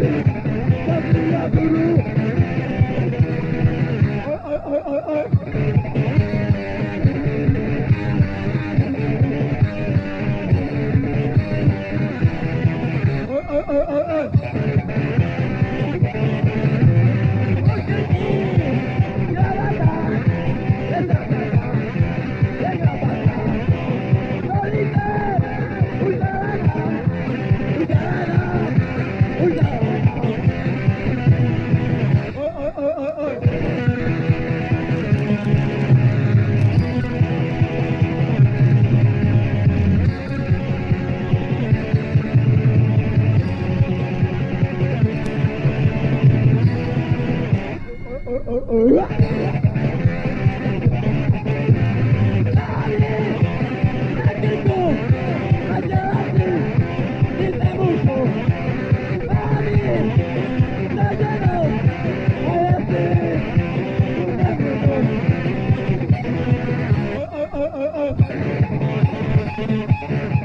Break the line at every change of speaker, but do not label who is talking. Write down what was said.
Oh, oh, oh, oh. Oh, oh, oh, oh.